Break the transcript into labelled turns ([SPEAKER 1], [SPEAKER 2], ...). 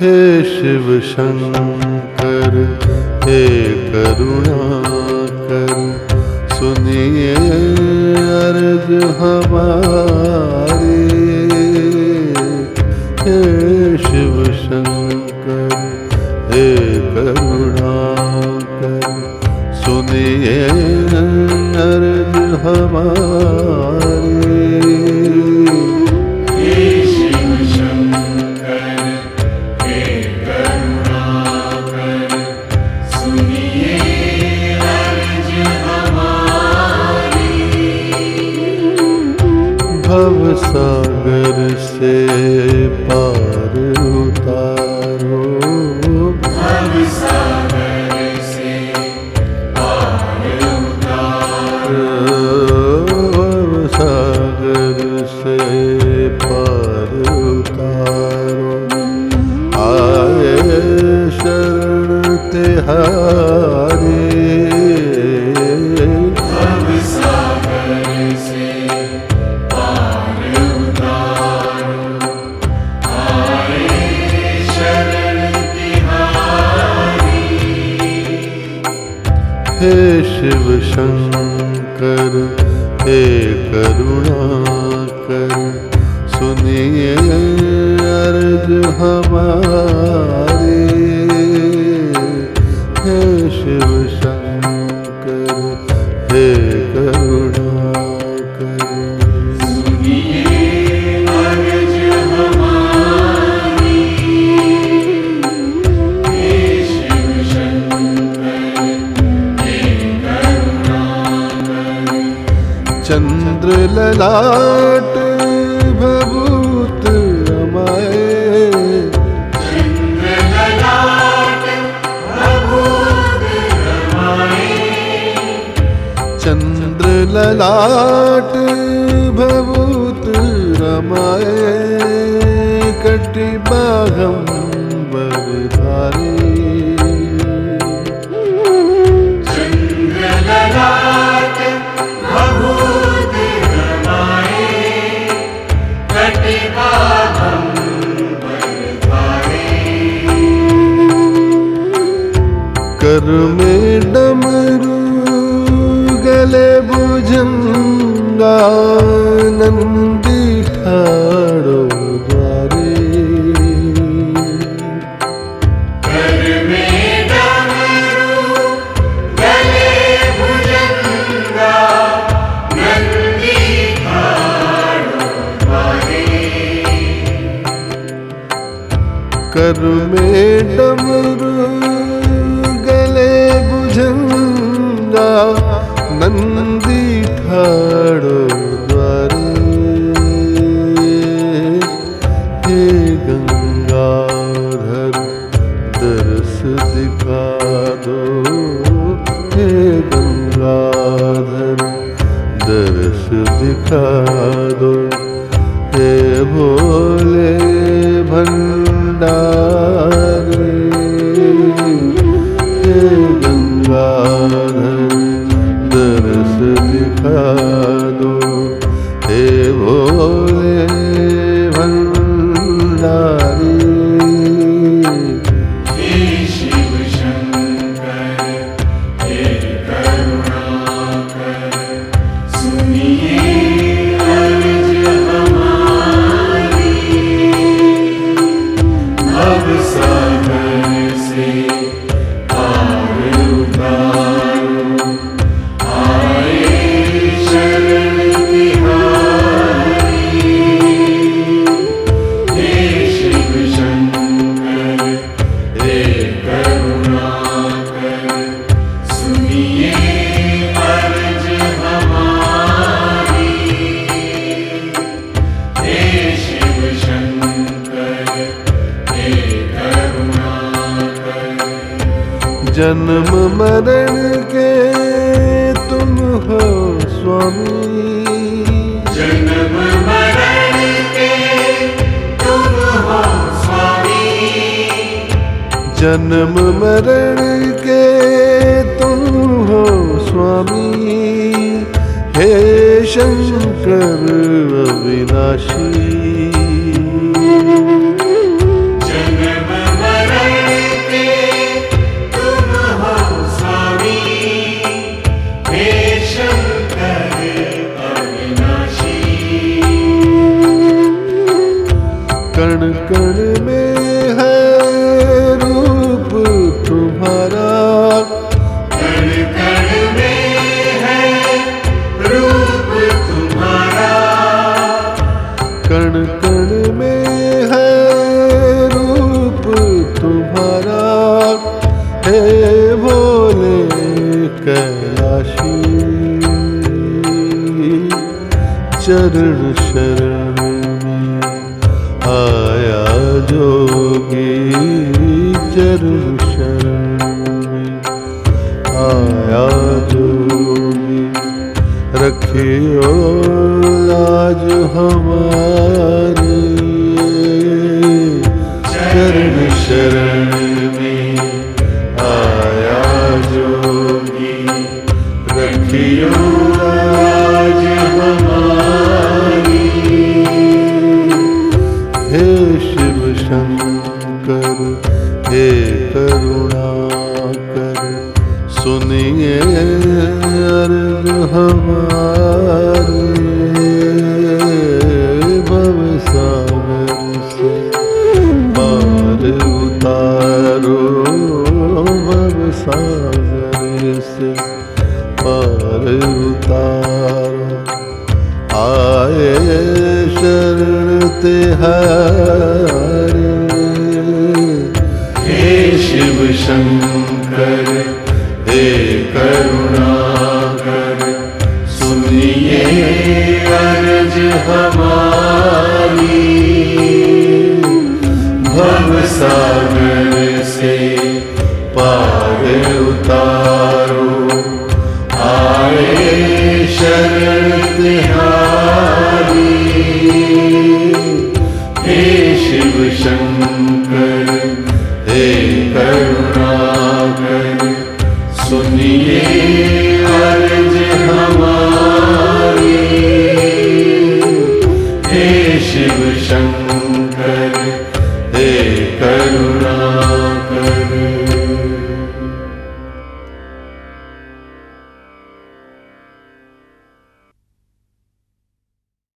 [SPEAKER 1] हे शिव शंकर, हे करुणाकर सुनिए अर्ज़ हमारी। हे शिव शंकर, हे करुणाकर सुनिए अर्ज़ हमारी। भव सागर से पार उतारो। शंकर हे करुणाकर सुनिए अर्ज़ हमारे। हे शिव शंकर हे चंद्र ललाट भभूत रमाए
[SPEAKER 2] चंद्र ललाट भभूत रमाए
[SPEAKER 1] चंद्र ललाट में गले भुजंगा गंगाधर दर्श दिखा जन्म मरण के तुम हो स्वामी।
[SPEAKER 2] जन्म मरण के तुम हो स्वामी।
[SPEAKER 1] जन्म मरण के तुम हो स्वामी। हे शंकर अविनाशी। चरण शरण में आया जोगी चरण शरण में आया जोगी। रखियो लाज हमारी शंकर हे करुणा कर। सुनिए अर्ज़ हमारे, भव सागर से। पार उतारो, भव सागर से। पार उतारो, आए शरण हे शिव शंकर हे करुणाकर सुनिए अर्ज़ हमारी। भव सागर से पार उतारो, आए शरण तिहारी। हे शिव शंकर शिव शंकर हे करुणा